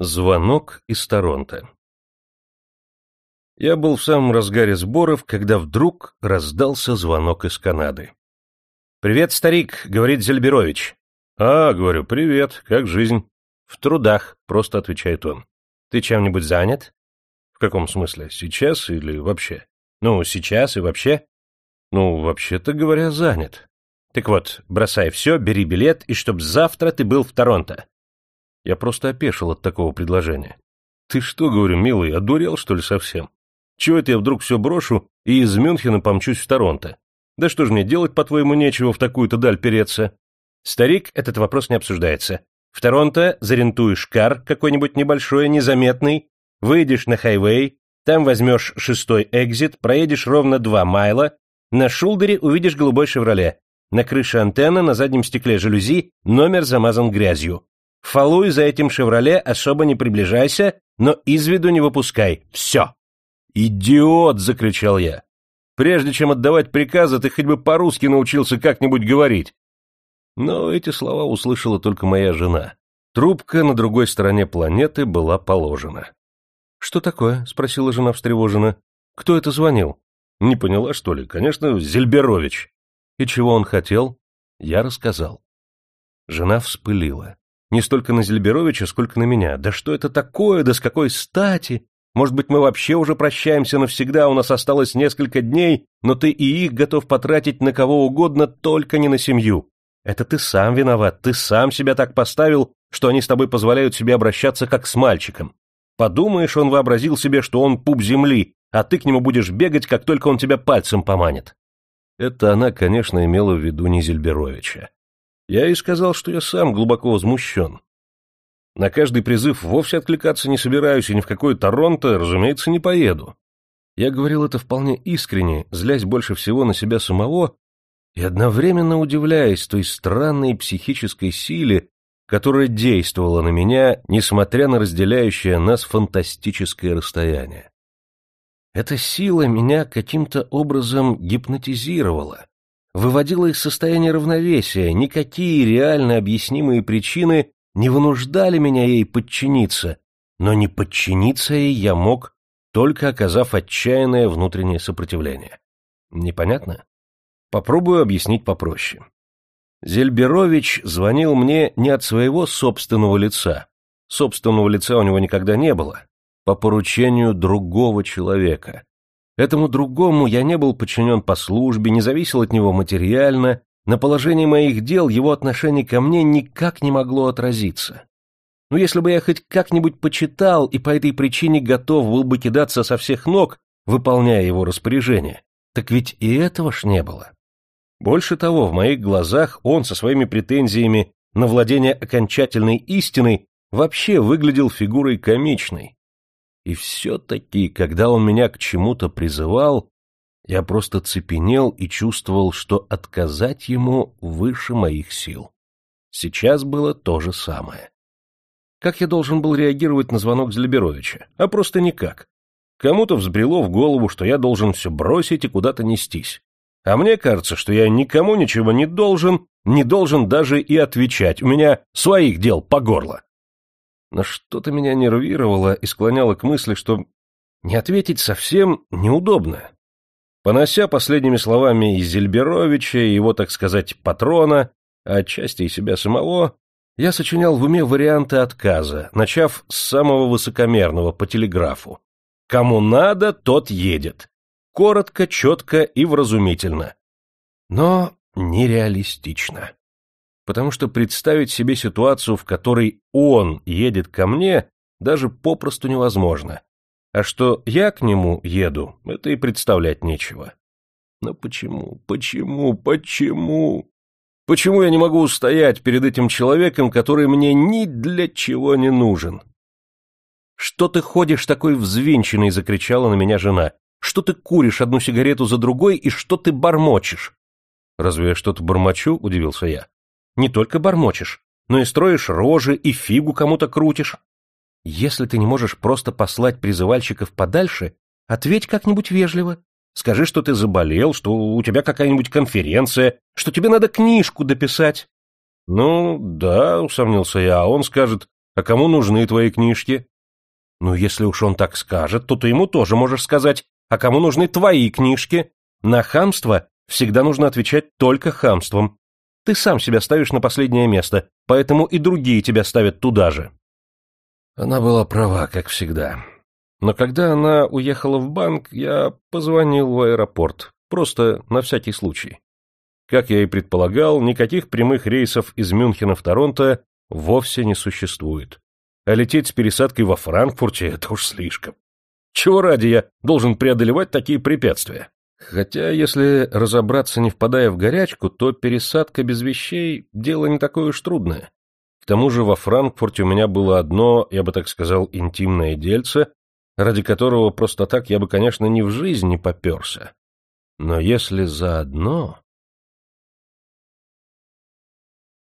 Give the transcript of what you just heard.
Звонок из Торонто Я был в самом разгаре сборов, когда вдруг раздался звонок из Канады. «Привет, старик», — говорит Зельберович. «А, — говорю, — привет, как жизнь?» «В трудах», — просто отвечает он. «Ты чем-нибудь занят?» «В каком смысле? Сейчас или вообще?» «Ну, сейчас и вообще?» «Ну, вообще-то говоря, занят». «Так вот, бросай все, бери билет, и чтоб завтра ты был в Торонто». Я просто опешил от такого предложения. Ты что, говорю, милый, одурел, что ли, совсем? Чего это я вдруг все брошу и из Мюнхена помчусь в Торонто? Да что ж мне делать, по-твоему, нечего в такую-то даль переться? Старик, этот вопрос не обсуждается. В Торонто зарентуешь кар какой-нибудь небольшой, незаметный, выйдешь на хайвей, там возьмешь шестой экзит, проедешь ровно два майла, на шулдере увидишь голубой «Шевроле». На крыше антенна, на заднем стекле жалюзи, номер замазан грязью. Фалуй за этим «Шевроле», особо не приближайся, но из виду не выпускай. Все. «Идиот!» — закричал я. «Прежде чем отдавать приказы, ты хоть бы по-русски научился как-нибудь говорить». Но эти слова услышала только моя жена. Трубка на другой стороне планеты была положена. «Что такое?» — спросила жена встревоженно. «Кто это звонил?» «Не поняла, что ли? Конечно, Зельберович». «И чего он хотел?» Я рассказал. Жена вспылила. Не столько на Зельберовича, сколько на меня. Да что это такое, да с какой стати? Может быть, мы вообще уже прощаемся навсегда, у нас осталось несколько дней, но ты и их готов потратить на кого угодно, только не на семью. Это ты сам виноват, ты сам себя так поставил, что они с тобой позволяют себе обращаться как с мальчиком. Подумаешь, он вообразил себе, что он пуп земли, а ты к нему будешь бегать, как только он тебя пальцем поманит. Это она, конечно, имела в виду не Зельберовича. Я и сказал, что я сам глубоко возмущен. На каждый призыв вовсе откликаться не собираюсь и ни в какой Торонто, разумеется, не поеду. Я говорил это вполне искренне, злясь больше всего на себя самого и одновременно удивляясь той странной психической силе, которая действовала на меня, несмотря на разделяющее нас фантастическое расстояние. Эта сила меня каким-то образом гипнотизировала, выводила из состояния равновесия, никакие реально объяснимые причины не вынуждали меня ей подчиниться, но не подчиниться ей я мог, только оказав отчаянное внутреннее сопротивление. Непонятно? Попробую объяснить попроще. Зельберович звонил мне не от своего собственного лица, собственного лица у него никогда не было, по поручению другого человека, Этому другому я не был подчинен по службе, не зависел от него материально, на положении моих дел его отношение ко мне никак не могло отразиться. Но если бы я хоть как-нибудь почитал и по этой причине готов был бы кидаться со всех ног, выполняя его распоряжение, так ведь и этого ж не было. Больше того, в моих глазах он со своими претензиями на владение окончательной истиной вообще выглядел фигурой комичной, и все-таки, когда он меня к чему-то призывал, я просто цепенел и чувствовал, что отказать ему выше моих сил. Сейчас было то же самое. Как я должен был реагировать на звонок Злеберовича? А просто никак. Кому-то взбрело в голову, что я должен все бросить и куда-то нестись. А мне кажется, что я никому ничего не должен, не должен даже и отвечать. У меня своих дел по горло но что-то меня нервировало и склоняло к мысли, что не ответить совсем неудобно. Понося последними словами и Зельберовича, и его, так сказать, патрона, а отчасти и себя самого, я сочинял в уме варианты отказа, начав с самого высокомерного по телеграфу. Кому надо, тот едет. Коротко, четко и вразумительно. Но нереалистично потому что представить себе ситуацию, в которой он едет ко мне, даже попросту невозможно. А что я к нему еду, это и представлять нечего. Но почему, почему, почему? Почему я не могу устоять перед этим человеком, который мне ни для чего не нужен? «Что ты ходишь такой взвинченный?» — закричала на меня жена. «Что ты куришь одну сигарету за другой и что ты бормочешь?» «Разве я что-то бормочу?» — удивился я. Не только бормочешь, но и строишь рожи и фигу кому-то крутишь. Если ты не можешь просто послать призывальщиков подальше, ответь как-нибудь вежливо. Скажи, что ты заболел, что у тебя какая-нибудь конференция, что тебе надо книжку дописать. Ну, да, усомнился я, а он скажет, А кому нужны твои книжки? Ну, если уж он так скажет, то ты ему тоже можешь сказать, а кому нужны твои книжки? На хамство всегда нужно отвечать только хамством. Ты сам себя ставишь на последнее место, поэтому и другие тебя ставят туда же. Она была права, как всегда. Но когда она уехала в банк, я позвонил в аэропорт, просто на всякий случай. Как я и предполагал, никаких прямых рейсов из Мюнхена в Торонто вовсе не существует. А лететь с пересадкой во Франкфурте — это уж слишком. Чего ради я должен преодолевать такие препятствия? Хотя, если разобраться, не впадая в горячку, то пересадка без вещей — дело не такое уж трудное. К тому же во Франкфурте у меня было одно, я бы так сказал, интимное дельце, ради которого просто так я бы, конечно, ни в жизнь не поперся. Но если заодно...